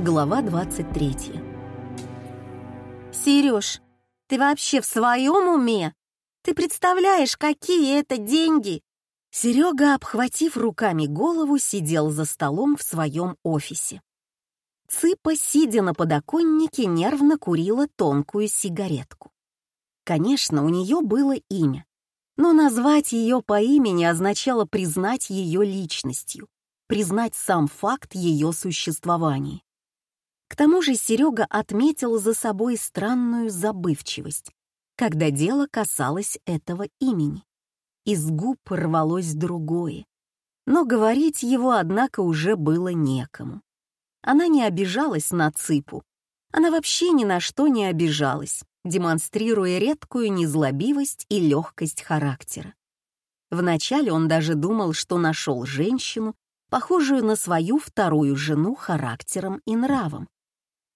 Глава 23. Сереж, ты вообще в своем уме? Ты представляешь, какие это деньги? Серега, обхватив руками голову, сидел за столом в своем офисе. Цыпа, сидя на подоконнике, нервно курила тонкую сигаретку. Конечно, у нее было имя, но назвать ее по имени означало признать ее личностью, признать сам факт ее существования. К тому же Серега отметил за собой странную забывчивость, когда дело касалось этого имени. Из губ рвалось другое, но говорить его, однако, уже было некому. Она не обижалась на Цыпу. Она вообще ни на что не обижалась, демонстрируя редкую незлобивость и легкость характера. Вначале он даже думал, что нашел женщину, похожую на свою вторую жену характером и нравом,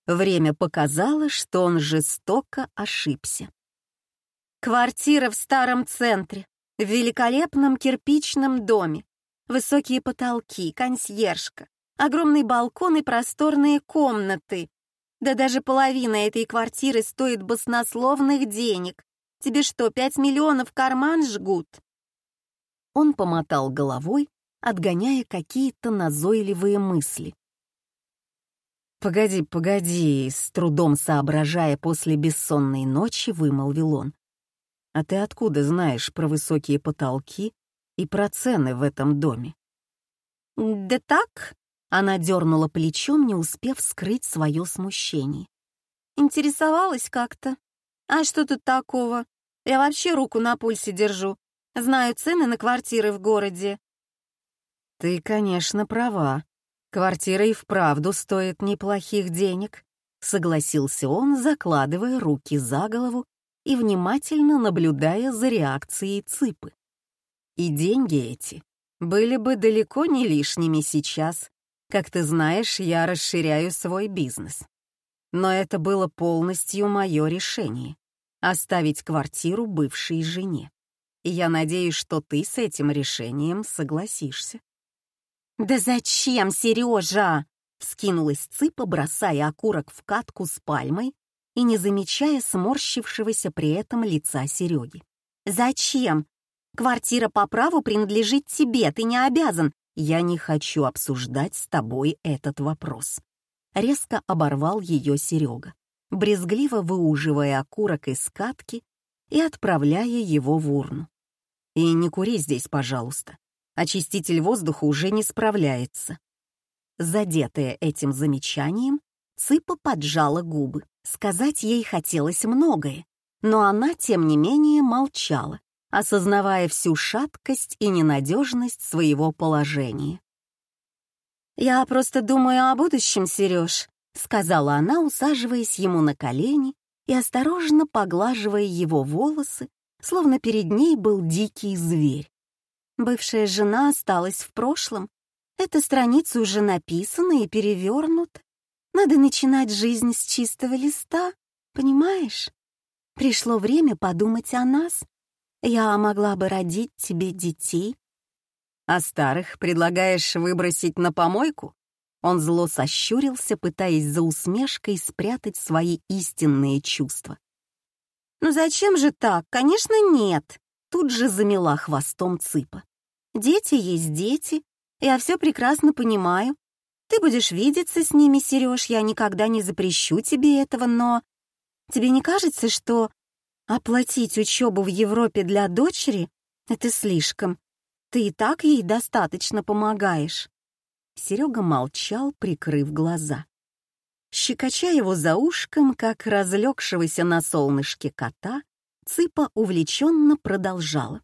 Время показало, что он жестоко ошибся. Квартира в старом центре, в великолепном кирпичном доме, высокие потолки, консьержка, огромный балкон и просторные комнаты. Да даже половина этой квартиры стоит баснословных денег. Тебе что, пять миллионов карман жгут? Он помотал головой, отгоняя какие-то назойливые мысли. «Погоди, погоди», — с трудом соображая после бессонной ночи, вымолвил он. «А ты откуда знаешь про высокие потолки и про цены в этом доме?» «Да так», — она дернула плечом, не успев скрыть свое смущение. «Интересовалась как-то. А что тут такого? Я вообще руку на пульсе держу. Знаю цены на квартиры в городе». «Ты, конечно, права», Квартира и вправду стоит неплохих денег, согласился он, закладывая руки за голову и внимательно наблюдая за реакцией Цыпы. И деньги эти были бы далеко не лишними сейчас. Как ты знаешь, я расширяю свой бизнес. Но это было полностью мое решение — оставить квартиру бывшей жене. И я надеюсь, что ты с этим решением согласишься. «Да зачем, Сережа?» — вскинулась Цыпа, бросая окурок в катку с пальмой и не замечая сморщившегося при этом лица Сереги. «Зачем? Квартира по праву принадлежит тебе, ты не обязан. Я не хочу обсуждать с тобой этот вопрос». Резко оборвал ее Серега, брезгливо выуживая окурок из катки и отправляя его в урну. «И не кури здесь, пожалуйста очиститель воздуха уже не справляется. Задетая этим замечанием, Цыпа поджала губы. Сказать ей хотелось многое, но она, тем не менее, молчала, осознавая всю шаткость и ненадежность своего положения. «Я просто думаю о будущем, Сереж», — сказала она, усаживаясь ему на колени и осторожно поглаживая его волосы, словно перед ней был дикий зверь. Бывшая жена осталась в прошлом. Эта страница уже написана и перевернута. Надо начинать жизнь с чистого листа, понимаешь? Пришло время подумать о нас. Я могла бы родить тебе детей. А старых предлагаешь выбросить на помойку? Он зло сощурился, пытаясь за усмешкой спрятать свои истинные чувства. «Ну зачем же так? Конечно, нет!» Тут же замела хвостом цыпа. Дети есть дети, я все прекрасно понимаю. Ты будешь видеться с ними, Сереж, я никогда не запрещу тебе этого, но... Тебе не кажется, что оплатить учебу в Европе для дочери — это слишком? Ты и так ей достаточно помогаешь. Серега молчал, прикрыв глаза. Щекоча его за ушком, как разлегшегося на солнышке кота, Цыпа увлеченно продолжала.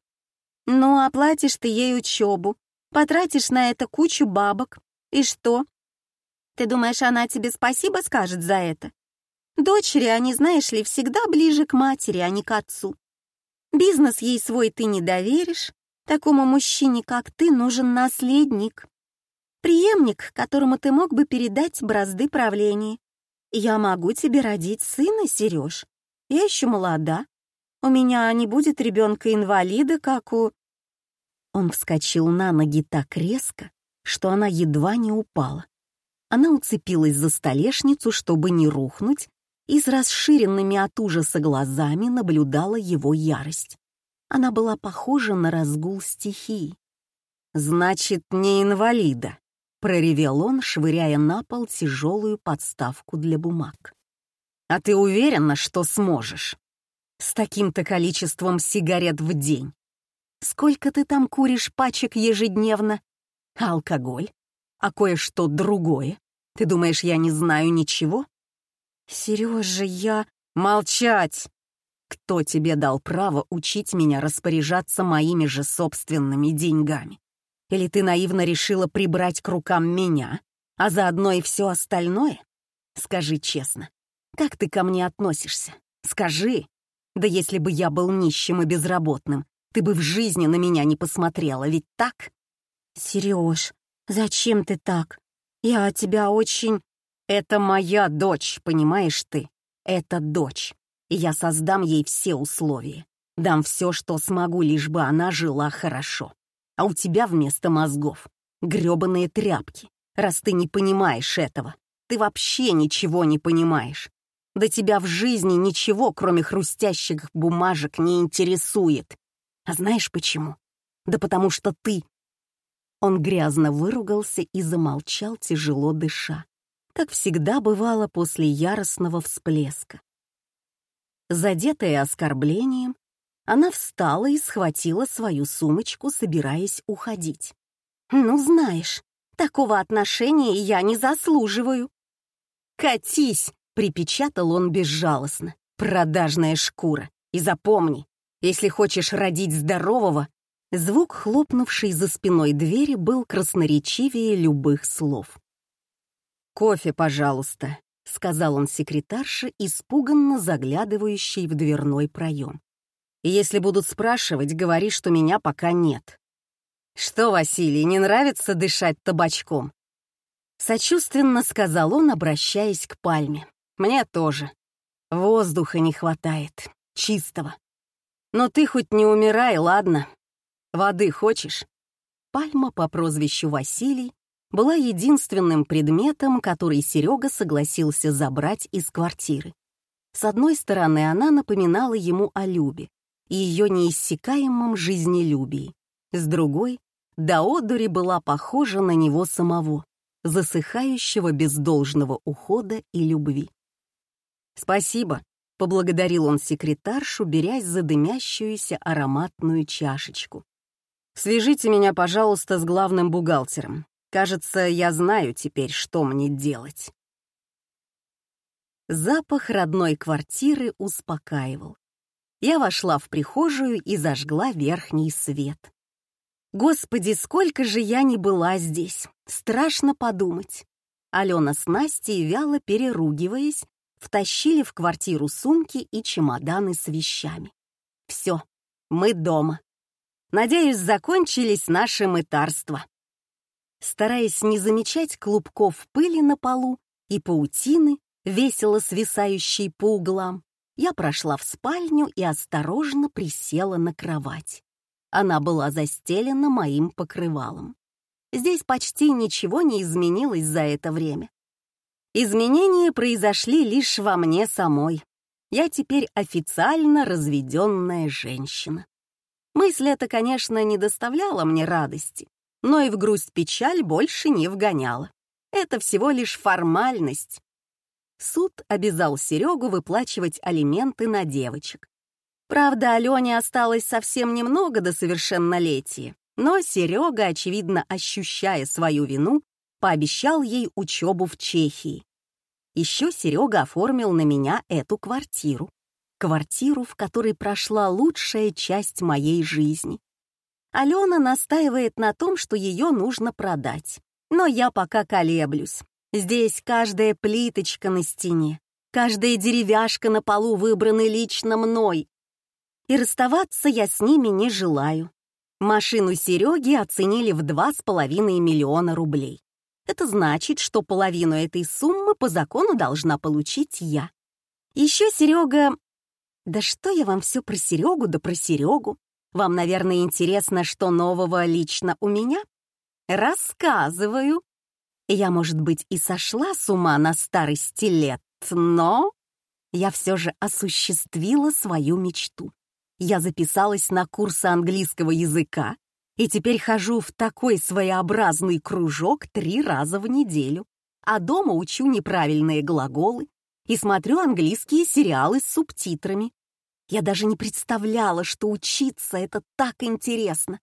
Ну, оплатишь ты ей учебу, потратишь на это кучу бабок. И что? Ты думаешь, она тебе спасибо скажет за это? Дочери, они, знаешь ли, всегда ближе к матери, а не к отцу. Бизнес ей свой ты не доверишь. Такому мужчине, как ты, нужен наследник. Преемник, которому ты мог бы передать бразды правления. Я могу тебе родить сына, Сереж. Я еще молода. У меня не будет ребенка-инвалида, как у... Он вскочил на ноги так резко, что она едва не упала. Она уцепилась за столешницу, чтобы не рухнуть, и с расширенными от ужаса глазами наблюдала его ярость. Она была похожа на разгул стихии. «Значит, не инвалида», — проревел он, швыряя на пол тяжелую подставку для бумаг. «А ты уверена, что сможешь? С таким-то количеством сигарет в день. Сколько ты там куришь пачек ежедневно? Алкоголь? А кое-что другое? Ты думаешь, я не знаю ничего?» «Сережа, я...» «Молчать! Кто тебе дал право учить меня распоряжаться моими же собственными деньгами? Или ты наивно решила прибрать к рукам меня, а заодно и все остальное? Скажи честно, как ты ко мне относишься? Скажи. Да если бы я был нищим и безработным, ты бы в жизни на меня не посмотрела, ведь так? Сереж, зачем ты так? Я тебя очень... Это моя дочь, понимаешь ты? Это дочь и я создам ей все условия. Дам все, что смогу, лишь бы она жила хорошо. А у тебя вместо мозгов грёбаные тряпки. Раз ты не понимаешь этого, ты вообще ничего не понимаешь. Да тебя в жизни ничего, кроме хрустящих бумажек, не интересует. А знаешь почему? Да потому что ты... Он грязно выругался и замолчал, тяжело дыша. Как всегда бывало после яростного всплеска. Задетая оскорблением, она встала и схватила свою сумочку, собираясь уходить. «Ну, знаешь, такого отношения я не заслуживаю». «Катись!» — припечатал он безжалостно. «Продажная шкура! И запомни, если хочешь родить здорового...» Звук, хлопнувший за спиной двери, был красноречивее любых слов. «Кофе, пожалуйста», — сказал он секретарше, испуганно заглядывающей в дверной проем. «Если будут спрашивать, говори, что меня пока нет». «Что, Василий, не нравится дышать табачком?» Сочувственно сказал он, обращаясь к пальме. «Мне тоже. Воздуха не хватает. Чистого. Но ты хоть не умирай, ладно? Воды хочешь?» Пальма по прозвищу Василий была единственным предметом, который Серега согласился забрать из квартиры. С одной стороны, она напоминала ему о Любе и ее неиссякаемом жизнелюбии. С другой, до одури была похожа на него самого, засыхающего без должного ухода и любви. «Спасибо», — поблагодарил он секретаршу, берясь за дымящуюся ароматную чашечку. «Свяжите меня, пожалуйста, с главным бухгалтером. Кажется, я знаю теперь, что мне делать. Запах родной квартиры успокаивал. Я вошла в прихожую и зажгла верхний свет. Господи, сколько же я не была здесь. Страшно подумать. Алена с Настей, вяло переругиваясь, втащили в квартиру сумки и чемоданы с вещами. Все, мы дома. Надеюсь, закончились наши мытарства стараясь не замечать клубков пыли на полу и паутины, весело свисающей по углам, я прошла в спальню и осторожно присела на кровать. Она была застелена моим покрывалом. Здесь почти ничего не изменилось за это время. Изменения произошли лишь во мне самой. Я теперь официально разведенная женщина. Мысль эта, конечно, не доставляла мне радости, но и в грусть-печаль больше не вгоняла. Это всего лишь формальность. Суд обязал Серегу выплачивать алименты на девочек. Правда, Алене осталось совсем немного до совершеннолетия, но Серега, очевидно ощущая свою вину, пообещал ей учебу в Чехии. Еще Серега оформил на меня эту квартиру. Квартиру, в которой прошла лучшая часть моей жизни. Алена настаивает на том, что ее нужно продать. Но я пока колеблюсь. Здесь каждая плиточка на стене, каждая деревяшка на полу выбраны лично мной. И расставаться я с ними не желаю. Машину Сереги оценили в 2,5 миллиона рублей. Это значит, что половину этой суммы по закону должна получить я. Еще Серега... Да что я вам все про Серегу да про Серегу? Вам, наверное, интересно, что нового лично у меня? Рассказываю. Я, может быть, и сошла с ума на старости лет, но я все же осуществила свою мечту. Я записалась на курсы английского языка и теперь хожу в такой своеобразный кружок три раза в неделю, а дома учу неправильные глаголы и смотрю английские сериалы с субтитрами. Я даже не представляла, что учиться — это так интересно.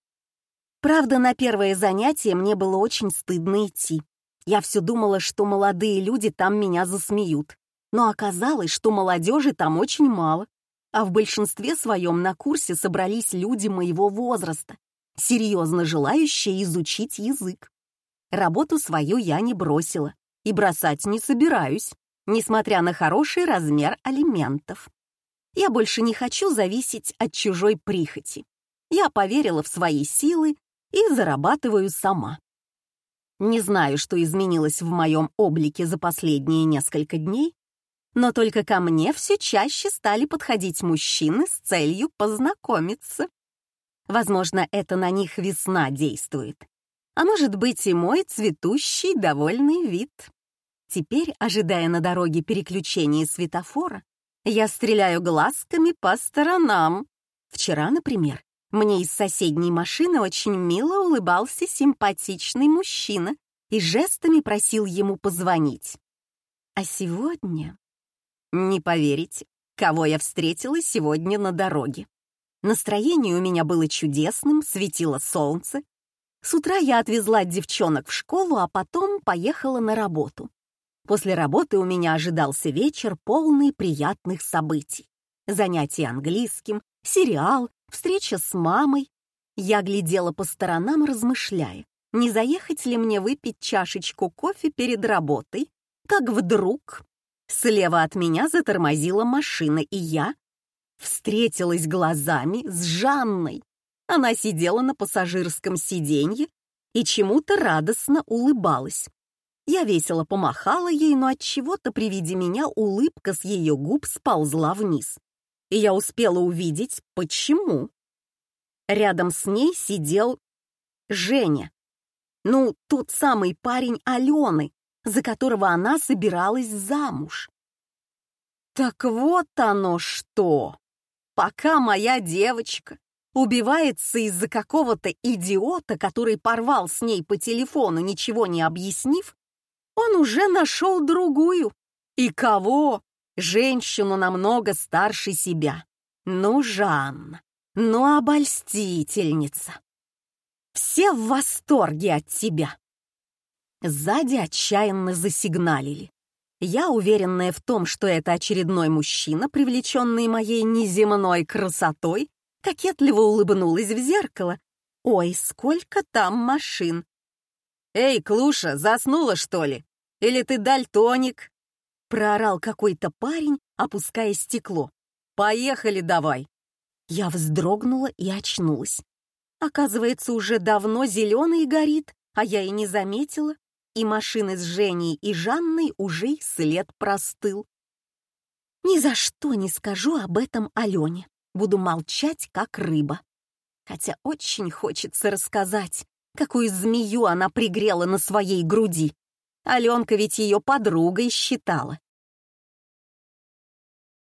Правда, на первое занятие мне было очень стыдно идти. Я все думала, что молодые люди там меня засмеют. Но оказалось, что молодежи там очень мало, а в большинстве своем на курсе собрались люди моего возраста, серьезно желающие изучить язык. Работу свою я не бросила и бросать не собираюсь, несмотря на хороший размер алиментов. Я больше не хочу зависеть от чужой прихоти. Я поверила в свои силы и зарабатываю сама. Не знаю, что изменилось в моем облике за последние несколько дней, но только ко мне все чаще стали подходить мужчины с целью познакомиться. Возможно, это на них весна действует. А может быть и мой цветущий довольный вид. Теперь, ожидая на дороге переключения светофора, я стреляю глазками по сторонам. Вчера, например, мне из соседней машины очень мило улыбался симпатичный мужчина и жестами просил ему позвонить. А сегодня не поверите, кого я встретила сегодня на дороге. Настроение у меня было чудесным, светило солнце. С утра я отвезла девчонок в школу, а потом поехала на работу. После работы у меня ожидался вечер, полный приятных событий. Занятия английским, сериал, встреча с мамой. Я глядела по сторонам, размышляя, не заехать ли мне выпить чашечку кофе перед работой, как вдруг Слева от меня затормозила машина, и я встретилась глазами с Жанной. Она сидела на пассажирском сиденье и чему-то радостно улыбалась. Я весело помахала ей, но от чего-то при виде меня улыбка с ее губ сползла вниз. И я успела увидеть, почему. Рядом с ней сидел Женя. Ну, тот самый парень Алены, за которого она собиралась замуж. Так вот оно что! Пока моя девочка убивается из-за какого-то идиота, который порвал с ней по телефону, ничего не объяснив, он уже нашел другую. И кого? Женщину намного старше себя. Ну, Жанна, ну, обольстительница. Все в восторге от тебя. Сзади отчаянно засигналили. Я, уверенная в том, что это очередной мужчина, привлеченный моей неземной красотой, кокетливо улыбнулась в зеркало. «Ой, сколько там машин!» «Эй, Клуша, заснула, что ли? Или ты дальтоник?» Проорал какой-то парень, опуская стекло. «Поехали давай!» Я вздрогнула и очнулась. Оказывается, уже давно зеленый горит, а я и не заметила и машины с Женей и Жанной уже след простыл. Ни за что не скажу об этом Алене. Буду молчать, как рыба. Хотя очень хочется рассказать, какую змею она пригрела на своей груди. Аленка ведь ее подругой считала.